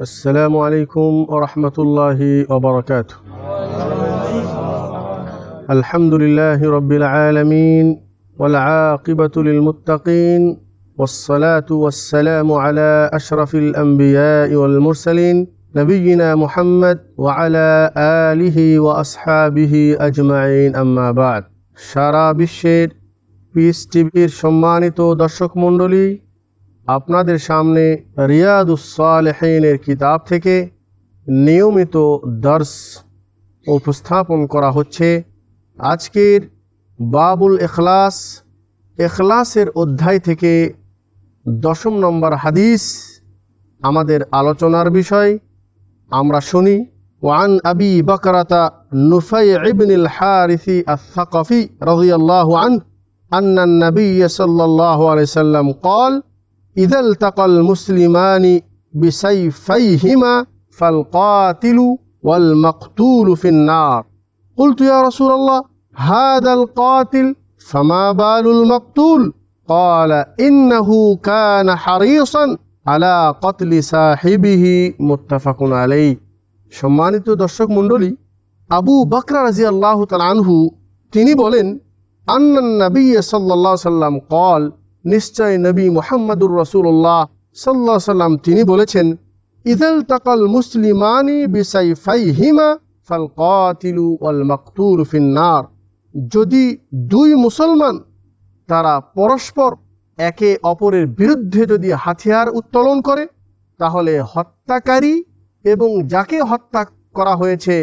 السلام عليكم ورحمة الله وبركاته الحمد لله رب العالمين والعاقبة للمتقين والصلاة والسلام على أشرف الأنبياء والمرسلين نبينا محمد وعلى آله وأصحابه أجمعين أما بعد সারা বিশ্বের পিস টিভির সম্মানিত দর্শক মণ্ডলী আপনাদের সামনে রিয়াদুসালেহিনের কিতাব থেকে নিয়মিত দর্শ উপস্থাপন করা হচ্ছে আজকের বাবুল এখলাস এখলাসের অধ্যায় থেকে দশম নম্বর হাদিস আমাদের আলোচনার বিষয় আমরা শুনি وعن أبي بكرة نفيع بن الحارث الثقفي رضي الله عنه أن النبي صلى الله عليه وسلم قال إذا التقى المسلمان بسيفيهما فالقاتل والمقتول في النار قلت يا رسول الله هذا القاتل فما بال المقتول قال إنه كان حريصا على قتل صاحبه متفق عليه সম্মানিত দর্শক মণ্ডলী আবু বকরা রাজি আল্লাহ আনহু তিনি বলেন আন্নান নবী সাল্লাহ সাল্লাম কল নিশ্চয় নবী মোহাম্মদুর রসুল্লাহ সাল্লাহ সাল্লাম তিনি বলেছেন ইদাল তাকাল মুসলিমানি বিসাই ফাই হিমা ফাল কাতিলু ওয়াল মাকতুল ফিন্নার। যদি দুই মুসলমান তারা পরস্পর একে অপরের বিরুদ্ধে যদি হাতিয়ার উত্তোলন করে, তাহলে হত্যাকারী এবং যাকে হত্যা করা হয়েছে,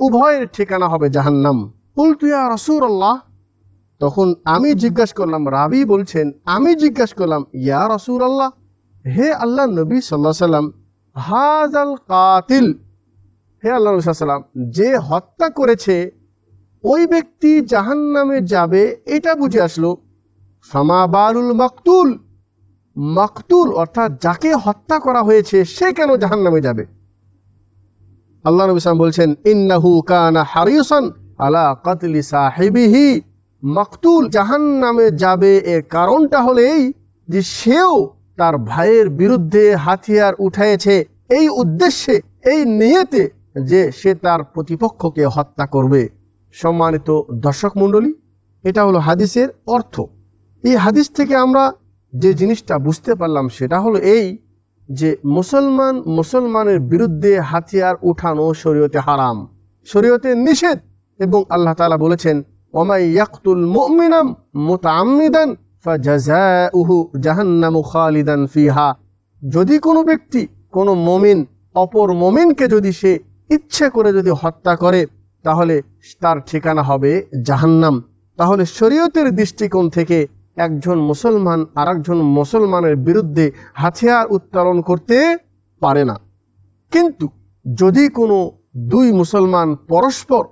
উভয়ের ঠিকানা হবে জাহান্নাম। উল্টুয়া রসুর আল্লাহ তখন আমি জিজ্ঞাসা করলাম রাবি বলছেন আমি জিজ্ঞাসা করলাম ইয়া রসুল আল্লাহ হে আল্লাহ নবী সাল্লাহ সাল্লাম হাজ আল কাতিল। হে আল্লাহ নবী সাল্লাম যে হত্যা করেছে ওই ব্যক্তি জাহান নামে যাবে এটা বুঝে আসলো ফামা বারুল মাকতুল। মাকতুল অর্থাৎ যাকে হত্যা করা হয়েছে সে কেন জাহান নামে যাবে? আল্লাহ নবী সাল্লাম বলছেন ইন্নাহু কানা হারিসান আলা কাতলি সাহেবিহি। মকতুল জাহান নামে যাবে এর কারণটা হলো এই যে সেও তার ভাইয়ের বিরুদ্ধে হাতিয়ার উঠাইছে এই উদ্দেশ্যে, এই নিয়েতে যে সে তার প্রতিপক্ষকে হত্যা করবে। সম্মানিত দর্শক মণ্ডলী, এটা হলো হাদিসের অর্থ। এই হাদিস থেকে আমরা যে জিনিসটা বুঝতে পারলাম সেটা হলো এই যে মুসলমান মুসলমানের বিরুদ্ধে হাতিয়ার উঠানো শরীয়তে হারাম। শরীয়তে নিষেধ এবং আল্লাহ তালা বলেছেন ওমাই ইয়াকতুল মুমিনাম মুতাআম্মিদান ফাজাযাউহু জাহান্নামু খালিদান ফিহা যদি কোনো ব্যক্তি, কোনো মমিন, অপর মমিনকে যদি সে ইচ্ছে করে যদি হত্যা করে, তাহলে তার ঠিকানা হবে জাহান্নাম। তাহলে শরীয়তের দৃষ্টিকোণ থেকে একজন মুসলমান আর একজন মুসলমানের বিরুদ্ধে হাতিয়ার উত্তোলন করতে পারে না। কিন্তু যদি কোনো দুই মুসলমান পরস্পর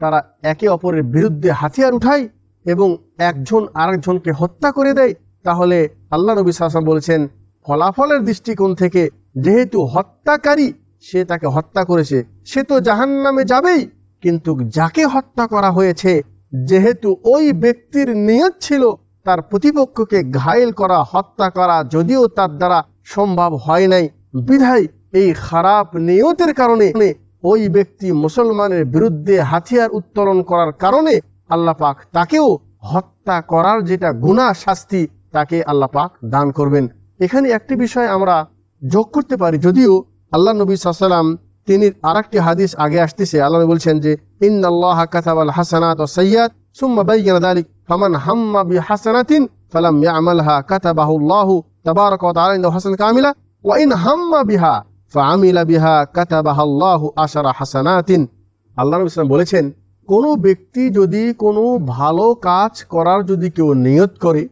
তারা একে অপরের বিরুদ্ধে হাতিয়ার উঠায় এবং একজন আরেকজনকে হত্যা করে দেয়। তাহলে আল্লাহ নবী সাসা বলেছেন, ফলাফলের দৃষ্টিকোণ থেকে যেহেতু হত্যাকারী, সে তাকে হত্যা করেছে, সে তো জাহান নামে যাবেই, কিন্তু যাকে হত্যা করা হয়েছে, যেহেতু ওই ব্যক্তির নিয়ত ছিল তার প্রতিপক্ষকে ঘায়েল করা, হত্যা করা, যদিও তার দ্বারা সম্ভব হয় নাই। বিধায় এই খারাপ নিয়তের কারণে ওই ব্যক্তি মুসলমানের বিরুদ্ধে হাতিয়ার উত্তোলন করার কারণে আল্লাহ পাক তাকেও হত্যা করার যেটা গুণা শাস্তি, তাকে আল্লাহ পাক দান করবেন। এখানে একটি বিষয় আমরা যোগ করতে পারি, যদিও আল্লাহ নবী সাল্লাম তিনি আর একটি হাদিস আগে আসতেছে। আল্লাহ বলছেন যে, ইন্নাল্লাহ কাতাবাল হাসানাত ও সৈয়াদ সুম্মা বাইয়ানা দালিক ফামান হাম্মা বি হাসানাতিন ফালাম ইয়ামালহা কাতাবাহু আল্লাহু তাবারাক ওয়া তাআলা ইনদাহু হাসান কামিলা, ওয়া ইন হাম্মা বিহা। বিহা আশারা আল্লাহ নবী সাল্লাম বলেছেন, কোনো ব্যক্তি যদি কোনো ভালো কাজ করার যদি কেউ নিয়ত করে,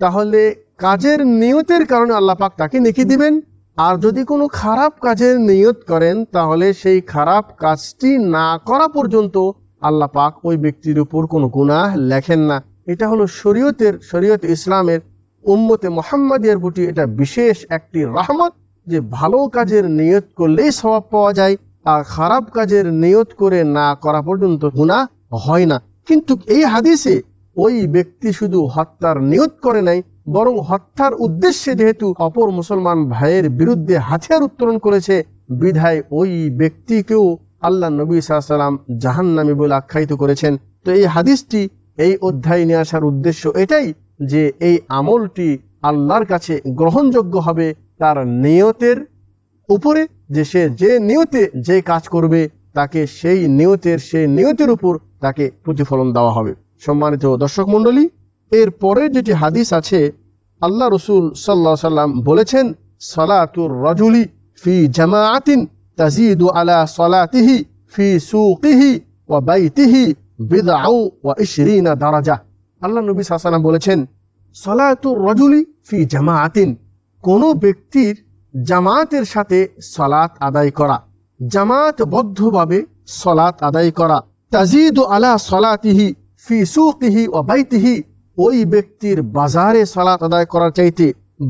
তাহলে কাজের নিয়তের কারণে আল্লাহ পাক তাকে নেকি দিবেন। আর যদি কোনো খারাপ কাজের নিয়ত করেন, তাহলে সেই খারাপ কাজটি না করা পর্যন্ত আল্লাহ পাক ওই ব্যক্তির উপর কোনো গুনাহ লেখেন না। এটা হলো শরীয়তের, শরীয়ত ইসলামের উম্মতে মোহাম্মদের প্রতি এটা বিশেষ একটি রহমত। যে ভালো কাজের নিয়ত করলেই স্বভাব পাওয়া যায়, আর খারাপ কাজের নিয়ত করে না করা পর্যন্ত গুণা হয় না। কিন্তু এই হাদিসে ওই ব্যক্তি শুধু হত্যার নিয়ত করে নাই, বরং হত্যার উদ্দেশ্যে যেহেতু অপর মুসলমান ভাইয়ের বিরুদ্ধে হাতিয়ার উত্তোলন করেছে, বিধায় ওই ব্যক্তিকেও আল্লাহ নবী সাল্লাম জাহান্নামী বলে আখ্যায়িত করেছেন। তো এই হাদিসটি এই অধ্যায় নিয়ে আসার উদ্দেশ্য এটাই যে এই আমলটি আল্লাহর কাছে গ্রহণযোগ্য হবে তার নিয়তের উপরে যে সে যে নিয়তে যে কাজ করবে, তাকে সেই নিয়তের সেই নিয়তের উপর তাকে প্রতিফলন দেওয়া হবে। সম্মানিত দর্শক মণ্ডলী, এর পরে যেটি হাদিস আছে, আল্লাহ রসুল সাল্লাহ সাল্লাম বলেছেন সলাতুর রজুলি ফি জামাআতিন তাজিদু আলা সলাতিহি ফি সুকিহি ওয়া বাইতিহি বিদআউ ওয়া ইশরিনা দারাজা। আল্লাহ নবী সাল্লাল্লাহু বলেছেন সলাতুর রজুলি ফি জামাআতিন কোন ব্যক্তির জামাতের সাথে সলাত আদায় করা, জামাতবদ্ধভাবে সলাত আদায় করা। তাজিদু আলা সলাতিহি ফি সুকিহি ও বাইতিহি, ওই ব্যক্তির বাজারে সলাত আদায় করার চাইতে,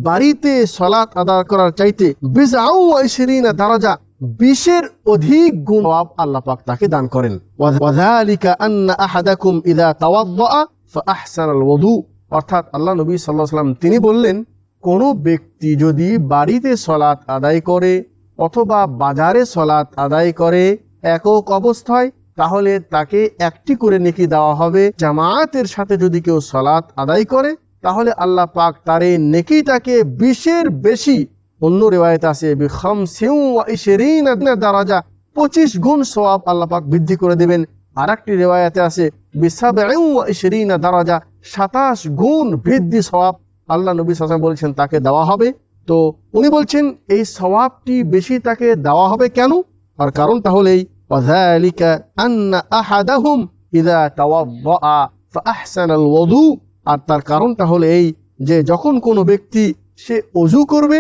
বাড়িতে সলাত আদায় করার চাইতে বিজাউ ইশরিনা দারাজা, বিশের অধিক গুণ আল্লাহ পাক তাকে দান করেন। ওয়াযালিকা আন্না আহাদাকুম ইযা তাওয়াদ্দাআ ফাআহসানাল ওযু। অর্থাৎ আল্লাহ নবী সাল্লাল্লাহু আলাইহি তিনি বললেন কোনো ব্যক্তি যদি বাড়িতে সলাৎ আদায় করে অথবা বাজারে সলাৎ আদায় করে একক অবস্থায়, তাহলে তাকে একটি করে নেকি দেওয়া হবে। জামায়াতের সাথে যদি কেউ সলাৎ আদায় করে, তাহলে আল্লাহ পাক তার এই নেকিটাকে বিশের বেশি। অন্য রেওয়ায়ত আছে দারাজা, পঁচিশ গুণ সোয়াব আল্লাহ পাক বৃদ্ধি করে দেবেন। আর একটি রেওয়ায়তে আছে বিশাবিনা দারাজা, সাতাশ গুণ বৃদ্ধি সোয়াব আল্লাহ নবী সাসা বলেছেন, তাকে দেওয়া হবে। তো উনি বলছেন, এই স্বভাবটি বেশি তাকে দেওয়া হবে কেন? আর কারণটা হলেই আর তার কারণটা হলে এই যে, যখন কোনো ব্যক্তি সে অজু করবে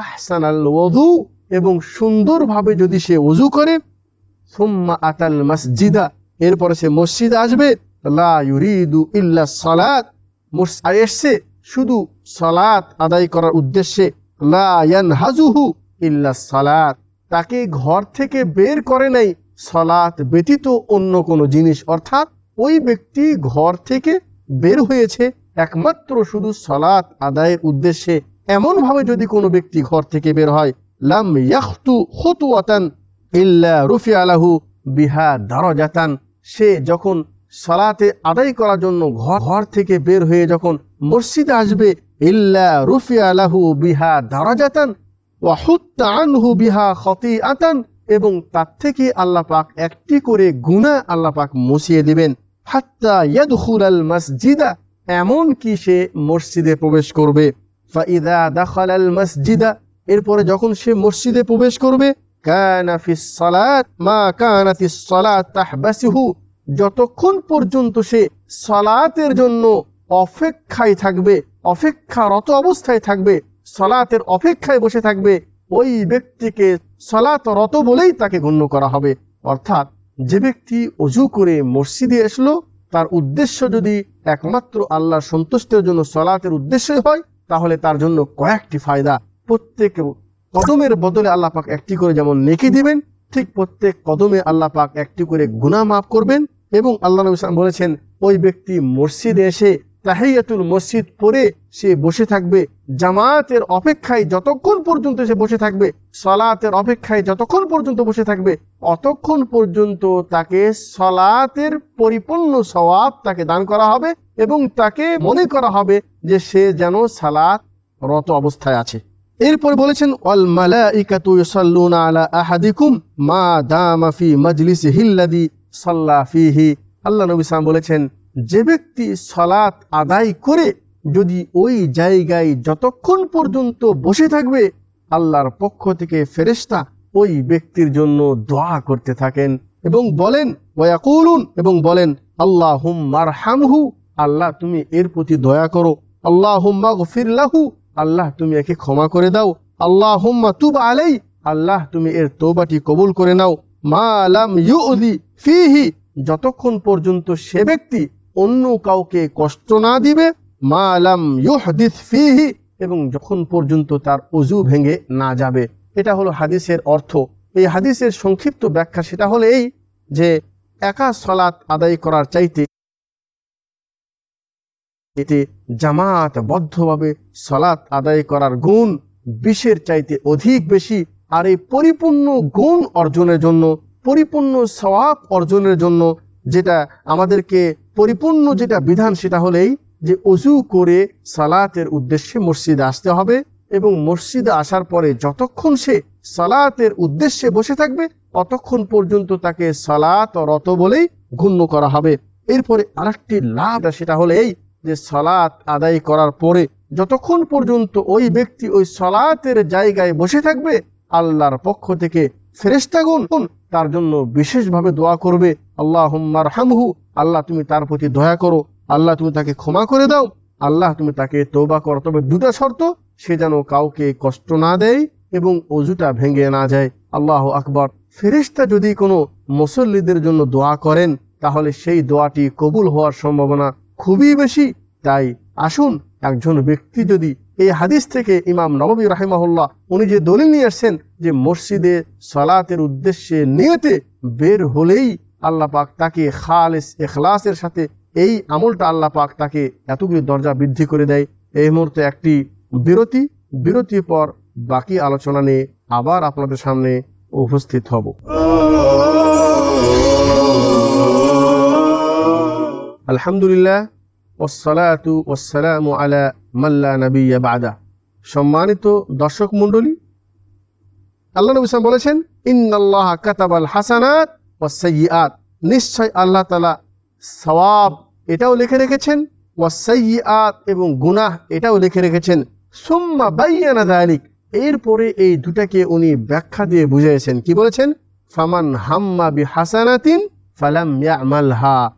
আহসানাল ওধু এবং সুন্দরভাবে যদি সে অজু করে, সুম্মা আতাল মসজিদা এরপরে সে মসজিদ আসবে, লা শুধু সালাত আদায় করার উদ্দেশ্যে লা ইয়ানহাজুহু ইল্লা সালাত। তাকে ঘর থেকে বের করে নাই সলাৎ ব্যতীত অন্য কোনো জিনিস। অর্থাৎ ওই ব্যক্তি ঘর থেকে বের হয়েছে একমাত্র শুধু সলাৎ আদায়ের উদ্দেশ্যে। এমনভাবে যদি কোনো ব্যক্তি ঘর থেকে বের হয়, লাম ইয়াখতু খুতুয়াতান ইল্লা দারজাতান। সে যখন সলাতে আদায় করার জন্য ঘর ঘর থেকে বের হয়ে যখন মসজিদে আসবে, ইল্লা রুফি আলাহু বিহা দারাজাতান ওয়াহুত্তা আনহু বিহা খতি আতান এবং তার থেকে আল্লাহ পাক একটি করে গুণা আল্লাহ পাক মুছিয়ে দিবেন। হাত্তা ইয়াদখুল আল মসজিদা, এমন কি সে মসজিদে প্রবেশ করবে। ফাইদা দাখাল আল মসজিদা, এরপরে যখন সে মসজিদে প্রবেশ করবে, কানা ফিস সালাত, মা কানা ফিস সালাত তাহবাসিহু যতক্ষণ পর্যন্ত সে সলাতের জন্য অপেক্ষায় থাকবে, অপেক্ষারত অবস্থায় থাকবে, সলাতের অপেক্ষায় বসে থাকবে, ওই ব্যক্তিকে সলাতরত বলেই তাকে গণ্য করা হবে। অর্থাৎ যে ব্যক্তি অজু করে মসজিদে আসলো, তার উদ্দেশ্য যদি একমাত্র আল্লাহ সন্তুষ্টের জন্য সলাতের উদ্দেশ্য হয়, তাহলে তার জন্য কয়েকটি ফায়দা। প্রত্যেক কদমের বদলে আল্লাহ পাক একটি করে যেমন নেকি দিবেন, ঠিক প্রত্যেক কদমে আল্লাহ পাক একটি করে গুণা মাফ করবেন এবং আল্লাহ নবী বলেছেন, ওই ব্যক্তি মসজিদে এসে তাহিয়াতুল মসজিদ পরে সে বসে থাকবে জামাতের অপেক্ষায় যতক্ষণ পর্যন্ত সে বসে থাকবে, সলাতের অপেক্ষায় যতক্ষণ পর্যন্ত বসে থাকবে, অতক্ষণ পর্যন্ত তাকে সলাতের পরিপূর্ণ সওয়াব তাকে দান করা হবে এবং তাকে মনে করা হবে যে সে যেন সালাত রত অবস্থায় আছে। এরপর বলেছেন অল মালাইকাতু আলা আহাদিকুম মা দামা ফি মাজলিসিহি আল্লাযী সাল্লা ফিহি, আল্লাহ নবী বলেছেন, যে ব্যক্তি সলাত আদায় করে যদি ওই জায়গায় যতক্ষণ পর্যন্ত বসে থাকবে, আল্লাহর পক্ষ থেকে ফেরেস্তা ওই ব্যক্তির জন্য দোয়া করতে থাকেন এবং বলেন ওয়াকুলুন এবং বলেন আল্লাহ হামহু আল্লাহ তুমি এর প্রতি দয়া করো আল্লাহ আল্লাহ তুমি একে ক্ষমা করে দাও আল্লাহ তুব আলাই আল্লাহ তুমি এর তোবাটি কবুল করে নাও মা আলাম ইউদি ফিহি, যতক্ষণ পর্যন্ত সে ব্যক্তি অন্য কাউকে কষ্ট না দিবে, মা আলাম ইউহদিস ফিহি, এবং যখন পর্যন্ত তার অজু ভেঙে না যাবে। এটা হলো হাদিসের অর্থ। এই হাদিসের সংক্ষিপ্ত ব্যাখ্যা সেটা হলো এই যে, একা সলাৎ আদায় করার চাইতে এতে জামাত বদ্ধভাবে সলাৎ আদায় করার গুণ বিশের চাইতে অধিক বেশি আর এই পরিপূর্ণ গুণ অর্জনের জন্য, পরিপূর্ণ সওয়াব অর্জনের জন্য যেটা আমাদেরকে পরিপূর্ণ যেটা বিধান সেটা হলেই যে অজু করে সালাতের উদ্দেশ্যে মসজিদে আসতে হবে এবং মসজিদে আসার পরে যতক্ষণ সে সালাতের উদ্দেশ্যে বসে থাকবে, ততক্ষণ পর্যন্ত তাকে সালাত রত বলেই গণ্য করা হবে। এরপরে আরেকটি লাভ সেটা হলে এই যে সালাত আদায় করার পরে যতক্ষণ পর্যন্ত ওই ব্যক্তি ওই সালাতের জায়গায় বসে থাকবে আল্লাহর পক্ষ থেকে ফেরেস্তাগুন তার জন্য বিশেষভাবে দোয়া করবে। আল্লাহ হামহু আল্লাহ তুমি তার প্রতি দয়া করো। আল্লাহ তুমি তাকে ক্ষমা করে দাও। আল্লাহ তুমি তাকে তৌবা করো। তবে দুটা শর্ত, সে যেন কাউকে কষ্ট না দেয় এবং অজুটা ভেঙে না যায়। আল্লাহ আকবর। ফেরিস্তা যদি কোনো মুসল্লিদের জন্য দোয়া করেন, তাহলে সেই দোয়াটি কবুল হওয়ার সম্ভাবনা খুবই বেশি। তাই আসুন, একজন ব্যক্তি যদি এই হাদিস থেকে ইমাম নবী রাহিমাহুল্লাহ উনি যে দলিল নিয়ে আসছেন যে মসজিদে সলাতের উদ্দেশ্যে নিয়তে বের হলেই আল্লাহ পাক তাকে খালেস এখলাসের সাথে এই আমলটা আল্লাহ পাক তাকে এতগুলি দরজা বৃদ্ধি করে দেয়। এই মুহূর্তে একটি বিরতি, বিরতির পর বাকি আলোচনা নিয়ে আবার আপনাদের সামনে উপস্থিত হব। আলহামদুলিল্লাহ সম্মানিত দর্শক মণ্ডলী, আল্লাহ নবী সাল্লাম বলেছেন, ইন্নাল্লাহ কাতাবাল হাসানাত ওয়াসাইয়াত নিশ্চয় আল্লাহ তালা সওয়াব এটাও লিখে রেখেছেন ও ওয়াসাইয়াত এবং গুনাহ এটাও লিখে রেখেছেন। সুম্মা বাইয়ানা দালিক এরপরে এই দুটাকে উনি ব্যাখ্যা দিয়ে বুঝিয়েছেন। কি বলেছেন? ফামান হাম্মা বি হাসানাতিন ফালাম ইয়ামালহা।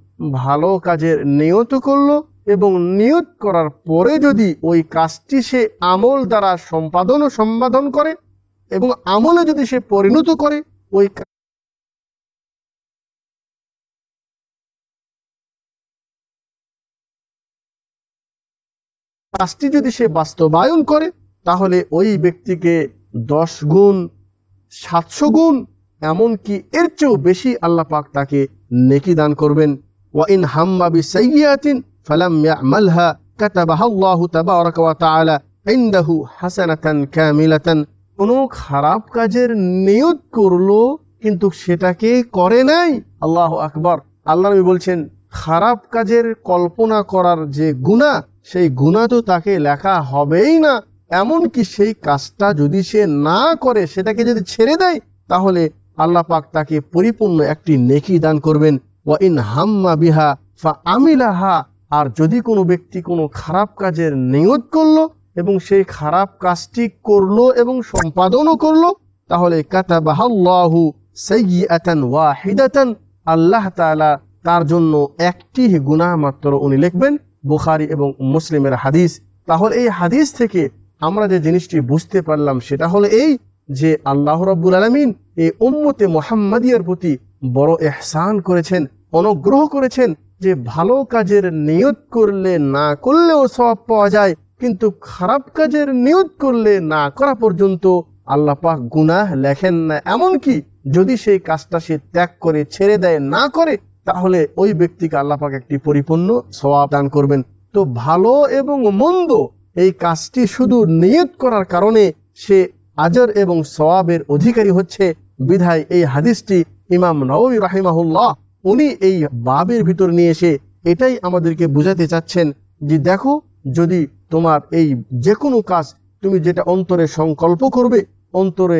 ভালো কাজের নিয়ত করল এবং নিয়ত করার পরে যদি ওই কাজটি সে আমল দ্বারা সম্পাদন ও সম্পাদন করে এবং আমলে যদি সে পরিণত করে, ওই কাজটি যদি সে বাস্তবায়ন করে, তাহলে ওই ব্যক্তিকে দশ গুণ, সাতশো গুণ, এমনকি এর চেয়েও বেশি আল্লাহ পাক তাকে নেকি দান করবেন। হাম্মা বিসাইয়াতিন ফালাম ইয়ামালহা কাতাবাহা আল্লাহু তাবারাকা ওয়া তাআলা ইনদাহু হাসানাতান কামিলাতান কোনো খারাপ কাজের নিয়ত করল, কিন্তু সেটাকে করে নাই। আল্লাহ আকবার। আল্লাহ নবী বলছেন, খারাপ কাজের কল্পনা করার যে গুণা, সেই গুণা তো তাকে লেখা হবেই না। এমনকি সেই কাজটা যদি সে না করে, সেটাকে যদি ছেড়ে দেয়, তাহলে আল্লাহ পাক তাকে পরিপূর্ণ একটি নেকি দান করবেন। ওয়া ইন হাম্মা বিহা ফা আমিলাহা আর যদি কোনো ব্যক্তি কোনো খারাপ কাজের নিয়ত করল এবং সেই খারাপ কাজটি করল এবং সম্পাদনও করল, তাহলে কাতাবাহাল্লাহু ওয়াহিদাতান। আল্লাহ তার জন্য একটি গুনাহ মাত্র উনি লিখবেন, বুখারী এবং মুসলিমের হাদিস। তাহলে এই হাদিস থেকে আমরা যে জিনিসটি বুঝতে পারলাম সেটা হলো এই যে আল্লাহ রব্বুল আলমিন এই উম্মতে মোহাম্মদিয়ার প্রতি বড় এহসান করেছেন, অনুগ্রহ করেছেন যে ভালো কাজের নিয়ত করলে না করলেও সব পাওয়া যায়, কিন্তু খারাপ কাজের নিয়ত করলে না করা পর্যন্ত আল্লাহ পাক গুনাহ লেখেন না। এমনকি যদি সেই কাজটা সে ত্যাগ করে, ছেড়ে দেয়, না করে, তাহলে ওই ব্যক্তিকে আল্লাহ পাক একটি পরিপূর্ণ সওয়াব দান করবেন। তো ভালো এবং মন্দ এই কাজটি শুধু নিয়ত করার কারণে সে আজর এবং সওয়াবের অধিকারী হচ্ছে। বিধায় এই হাদিসটি ইমাম নবী রাহিমাহুল্লাহ, উনি এই বাবের ভিতর নিয়ে এসে এটাই আমাদেরকে বুঝাতে চাচ্ছেন যে দেখো, যদি তোমার এই যে কোনো কাজ তুমি যেটা অন্তরে সংকল্প করবে, অন্তরে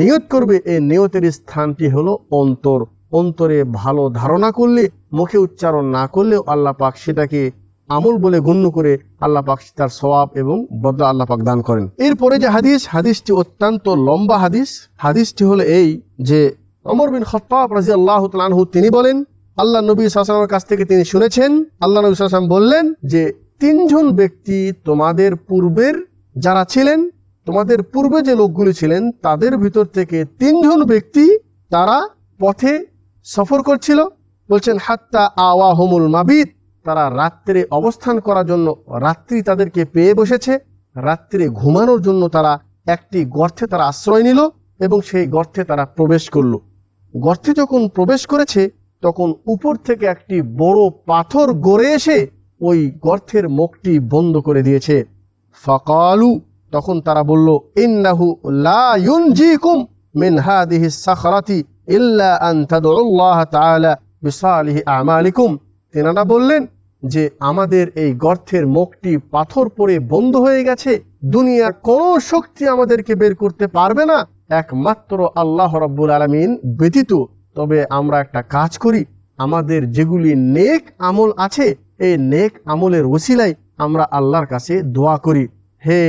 নিয়ত করবে, এই নিয়তের স্থানটি হলো অন্তর। অন্তরে ভালো ধারণা করলে, মুখে উচ্চারণ না করলেও আল্লাহ পাক সেটাকে আমল বলে গণ্য করে আল্লাহ পাক তার সওয়াব এবং বদলা আল্লাহ পাক দান করেন। এরপরে যে হাদিস, হাদিসটি অত্যন্ত লম্বা হাদিস। হাদিসটি হলো এই যে অমর বিন খত্তাব রাজি আল্লাহ তালহু তিনি বলেন, আল্লাহ নবী সালামের কাছ থেকে তিনি শুনেছেন, আল্লাহ নবী সালাম বললেন যে, তিনজন ব্যক্তি তোমাদের পূর্বের যারা ছিলেন, তোমাদের পূর্বে যে লোকগুলি ছিলেন, তাদের ভিতর থেকে তিনজন ব্যক্তি তারা পথে সফর করছিল। বলছেন, হাত্তা আওয়া হোমুল মাবিদ তারা রাত্রে অবস্থান করার জন্য রাত্রি তাদেরকে পেয়ে বসেছে, রাত্রে ঘুমানোর জন্য তারা একটি গর্তে তারা আশ্রয় নিল এবং সেই গর্তে তারা প্রবেশ করল। গর্তে যখন প্রবেশ করেছে, তখন উপর থেকে একটি বড় পাথর গড়ে এসে ওই গর্তের মুখটি বন্ধ করে দিয়েছে। ফকালু, তখন তারা বলল, ইন্নাহু লা ইউনজিকুম মিন হাদিহি সাখরাতি ইল্লা আন তাদউল্লাহ তাআলা বিসালিহি আমালিকুম। তেনারা বললেন যে আমাদের এই গর্তের মুখটি পাথর পড়ে বন্ধ হয়ে গেছে, দুনিয়ার কোনো শক্তি আমাদেরকে বের করতে পারবে না। একমাত্র আল্লাহ রব্বুল আলমিন ব্যতীত। তবে আমরা একটা কাজ করি, আমাদের যেগুলি নেক আমল আছে, এই নেক আমলের ওসিলাই আমরা আল্লাহর কাছে দোয়া করি। হে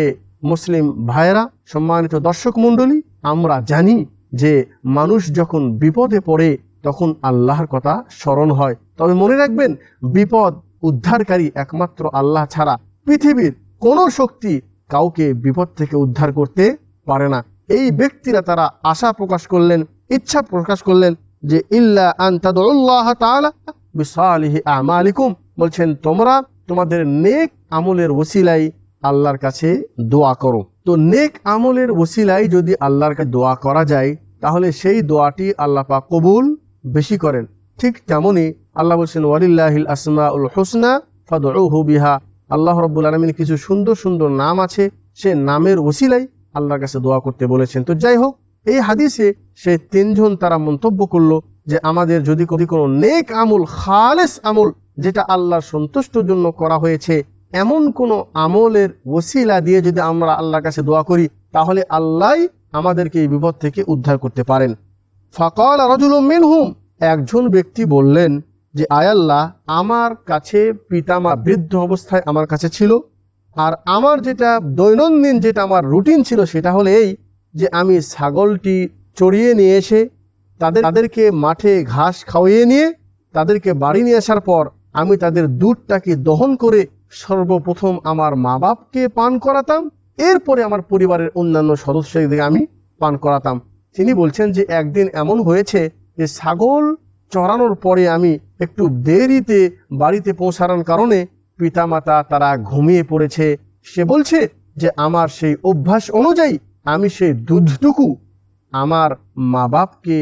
মুসলিম ভাইয়েরা, সম্মানিত দর্শক মণ্ডলী, আমরা জানি যে মানুষ যখন বিপদে পড়ে, তখন আল্লাহর কথা স্মরণ হয়। তবে মনে রাখবেন, বিপদ উদ্ধারকারী একমাত্র আল্লাহ ছাড়া পৃথিবীর কোনো শক্তি কাউকে বিপদ থেকে উদ্ধার করতে পারে না। এই ব্যক্তিরা তারা আশা প্রকাশ করলেন, ইচ্ছা প্রকাশ করলেন যে তাআলা আমালিকুম। বলছেন, তোমরা তোমাদের নেক আমলের ওসিলাই আল্লাহর কাছে দোয়া করো। তো নেক আমলের ওসিলাই যদি আল্লাহর কাছে দোয়া করা যায়, তাহলে সেই দোয়াটি আল্লাহ পাক কবুল বেশি করেন। ঠিক তেমনই আল্লাহ বলছেন, ওয়ালিল্লাহিল আসমা উল হোসনা ফাদউহু বিহা। আল্লাহ রব্বুল আলমিন কিছু সুন্দর সুন্দর নাম আছে, সে নামের ওসিলাই আল্লাহর কাছে দোয়া করতে বলেছেন। তো যাই হোক, এই হাদিসে সে তিনজন তারা মন্তব্য করল যে, আমাদের যদি যদি কোনো নেক আমল, খালেস আমল, যেটা আল্লাহর সন্তুষ্টর জন্য করা হয়েছে, এমন কোনো আমলের ওসিলা দিয়ে যদি আমরা আল্লাহর কাছে দোয়া করি, তাহলে আল্লাহ আমাদেরকে এই বিপদ থেকে উদ্ধার করতে পারেন। ফকাল রাজুল মিনহুম, একজন ব্যক্তি বললেন যে আয়াল্লাহ আমার কাছে পিতামা বৃদ্ধ অবস্থায় আমার কাছে ছিল, আর আমার যেটা দৈনন্দিন যেটা আমার রুটিন ছিল সেটা হলো এই যে আমি ছাগলটি চড়িয়ে নিয়ে এসে তাদের, তাদেরকে মাঠে ঘাস খাওয়িয়ে নিয়ে তাদেরকে বাড়ি নিয়ে আসার পর আমি তাদের দুধটাকে দহন করে সর্বপ্রথম আমার মা বাপকে পান করাতাম। এরপরে আমার পরিবারের অন্যান্য সদস্যদের আমি পান করাতাম। তিনি বলছেন যে একদিন এমন হয়েছে যে ছাগল চড়ানোর পরে আমি একটু দেরিতে বাড়িতে পৌঁছানোর কারণে পিতামাতা তারা ঘুমিয়ে পড়েছে। সে বলছে যে, আমার সেই অভ্যাস অনুযায়ী আমি সেই দুধটুকু আমার মা বাপকে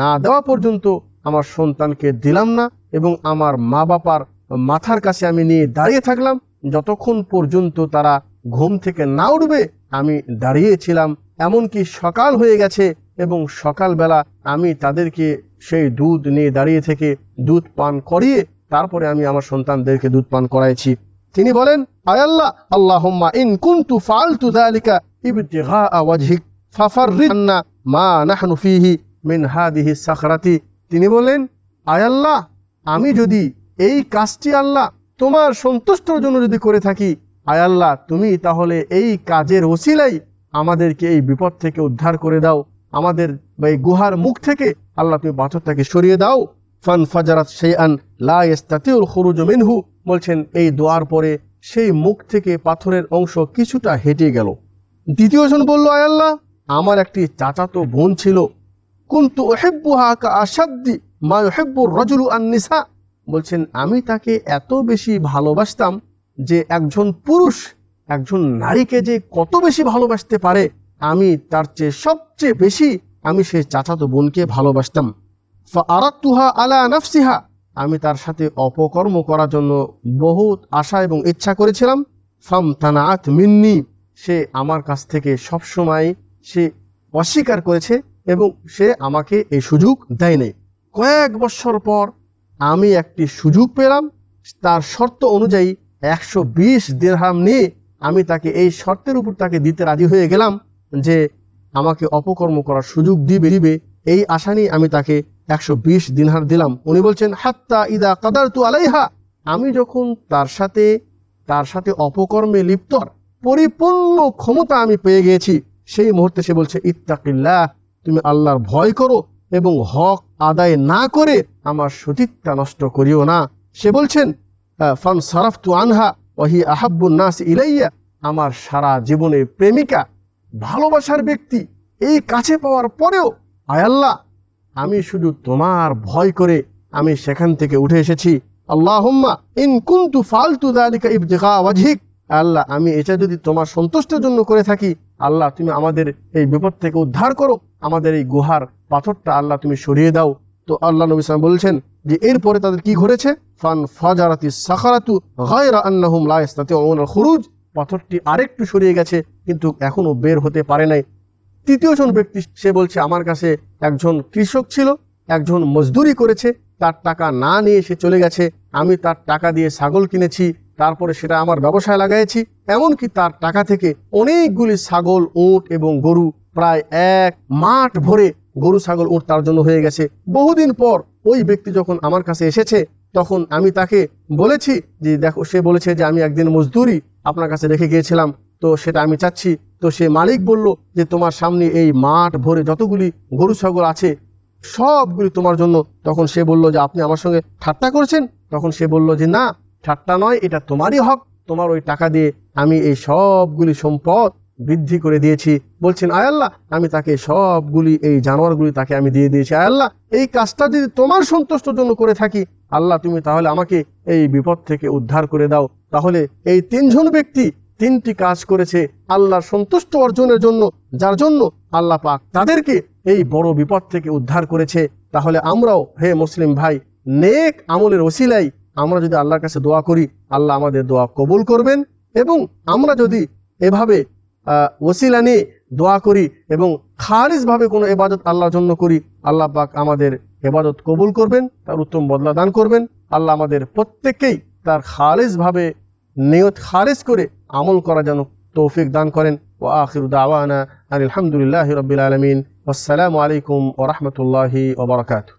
না দেওয়া পর্যন্ত আমার সন্তানকে দিলাম না এবং আমার মা বাবার মাথার কাছে আমি নিয়ে দাঁড়িয়ে থাকলাম। যতক্ষণ পর্যন্ত তারা ঘুম থেকে না উঠবে, আমি দাঁড়িয়েছিলাম। এমনকি সকাল হয়ে গেছে এবং সকালবেলা আমি তাদেরকে সেই দুধ নিয়ে দাঁড়িয়ে থেকে দুধ পান করিয়ে তারপরে আমি আমার সন্তানদেরকে দুধ পান করাইছি। তিনি বলেন আয়াল্লাহ আল্লাহুম্মা ইন কুনতু ওয়াজহিক ফাফাররিনা মা তিনি বলেন আয়াল্লাহ আমি যদি এই কাজটি আল্লাহ তোমার সন্তুষ্টর জন্য যদি করে থাকি আয়াল্লাহ তুমি তাহলে এই কাজের ওসিলাই আমাদেরকে এই বিপদ থেকে উদ্ধার করে দাও। আমাদের এই গুহার মুখ থেকে আল্লাহ তুমি পাথরটাকে সরিয়ে দাও। ফান ফাজারাত সেই আন লাস্তাতিউল খরুজ মিনহু। বলছেন, এই দোয়ার পরে সেই মুখ থেকে পাথরের অংশ কিছুটা হেঁটে গেল। দ্বিতীয় জন বলল আয়াল্লাহ আমার একটি চাচাতো বোন ছিল। কিন্তু ওহেব্বুহা কা আসাদ্দি মা ওহেব্বুর রজুলু আন্নিসা। বলছেন, আমি তাকে এত বেশি ভালোবাসতাম যে একজন পুরুষ, একজন নারীকে যে কত বেশি ভালোবাসতে পারে আমি তার চেয়ে সবচেয়ে বেশি আমি সেই চাচাতো বোনকে ভালোবাসতাম। আরাত্তুহা আলা নাফসিহা। আমি তার সাথে অপকর্ম করার জন্য বহুত আশা এবং ইচ্ছা করেছিলাম। ফাম তানাত মিন্নি। সে আমার কাছ থেকে সবসময় সে অস্বীকার করেছে এবং সে আমাকে এই সুযোগ দেয়নি। কয়েক বছর পর আমি একটি সুযোগ পেলাম। তার শর্ত অনুযায়ী একশো বিশ দেড়হাম নিয়ে আমি তাকে এই শর্তের উপর তাকে দিতে রাজি হয়ে গেলাম। যে আমাকে অপকর্ম করার সুযোগ দিবে দিবে। এই আশা নিয়ে আমি তাকে একশো বিশ দিনহার দিলাম। উনি বলছেন, হাত্তা ইদা কাদার তু আলাইহা। আমি যখন তার সাথে তার সাথে অপকর্মে লিপ্ত হওয়ার পরিপূর্ণ ক্ষমতা আমি পেয়ে গিয়েছি সেই মুহূর্তে সে বলছে, ইত্তাকিল্লাহ, তুমি আল্লাহর ভয় করো এবং হক আদায় না করে আমার সতীত্বা নষ্ট করিও না। সে বলছেন ফান সারাফতু আনহা ওহি আহাব্বুন নাস ইলাইয়া। আমার সারা জীবনের প্রেমিকা ভালোবাসার ব্যক্তি এই কাছে পাওয়ার পরেও, আয় আল্লাহ, আমি শুধু তোমার ভয় করে আমি সেখান থেকে উঠে এসেছি। আল্লাহুম্মা ইন ফালতু যালিকা ইবতিগা ওয়াজহিক। আল্লাহ, আমি এটা যদি তোমার সন্তুষ্টের জন্য করে থাকি, আল্লাহ তুমি আমাদের এই বিপদ থেকে উদ্ধার করো। আমাদের এই গুহার পাথরটা আল্লাহ তুমি সরিয়ে দাও। তো আল্লাহ নবী সাল্লাম বলছেন যে এরপরে তাদের কি ঘটেছে? ফান ফাজারাতি সাখারাতু গায়রা আন্নাহুম লা ইস্তাতিউনা খুরুজ। পাথরটি আরেকটু সরিয়ে গেছে কিন্তু এখনও বের হতে পারে নাই। তৃতীয় জন ব্যক্তি, সে বলছে, আমার কাছে একজন কৃষক ছিল, একজন মজদুরি করেছে, তার টাকা না নিয়ে সে চলে গেছে, আমি তার টাকা দিয়ে ছাগল কিনেছি, তারপরে সেটা আমার ব্যবসায় লাগাইছি। এমনকি তার টাকা থেকে অনেকগুলি ছাগল, উট এবং গরু প্রায় এক মাঠ ভরে গরু, ছাগল, উট তার জন্য হয়ে গেছে। বহুদিন পর ওই ব্যক্তি যখন আমার কাছে এসেছে, তখন আমি তাকে বলেছি যে, দেখো, সে বলেছে যে, আমি একদিন মজদুরি আপনার কাছে রেখে গিয়েছিলাম তো সেটা আমি চাচ্ছি। তো সে মালিক বলল যে, তোমার সামনে এই মাঠ ভরে যতগুলি গরু, ছাগল আছে, সবগুলি তোমার জন্য। তখন সে বলল যে, আপনি আমার সঙ্গে ঠাট্টা করেছেন? তখন সে বলল যে, না, ঠাট্টা নয়, এটা তোমারই হক। তোমার ওই টাকা দিয়ে আমি এই সবগুলি সম্পদ বৃদ্ধি করে দিয়েছি। বলছেন আয়াল্লাহ আমি তাকে সবগুলি, এই জানোয়ারগুলি তাকে আমি দিয়ে দিয়েছি। আয়াল্লাহ এই কাজটা যদি তোমার সন্তুষ্টর জন্য করে থাকি, আল্লাহ তুমি তাহলে আমাকে এই বিপদ থেকে উদ্ধার করে দাও। তাহলে এই তিনজন ব্যক্তি তিনটি কাজ করেছে আল্লাহর সন্তুষ্ট অর্জনের জন্য, যার জন্য আল্লাহ পাক তাদেরকে এই বড় বিপদ থেকে উদ্ধার করেছে। তাহলে আমরাও হে মুসলিম ভাই, নেক আমলের ওসিলাই আমরা যদি আল্লাহর কাছে দোয়া করি, আল্লাহ আমাদের দোয়া কবুল করবেন এবং আমরা যদি এভাবে ওসিলা নিয়ে দোয়া করি এবং খালিজভাবে কোনো এবাদত আল্লাহর জন্য করি, আল্লাহ পাক আমাদের এবাদত কবুল করবেন, তার উত্তম বদলা দান করবেন। আল্লাহ আমাদের প্রত্যেককেই তার খালিজভাবে নিয়ত খারিজ করে আমল করা যেন তৌফিক দান করেন। ও আখির দাওয়ানা আলহামদুলিল্লাহ রবিল আলমিন। আসসালামু আলাইকুম ও রহমতুল্লাহি ওবরাকাতু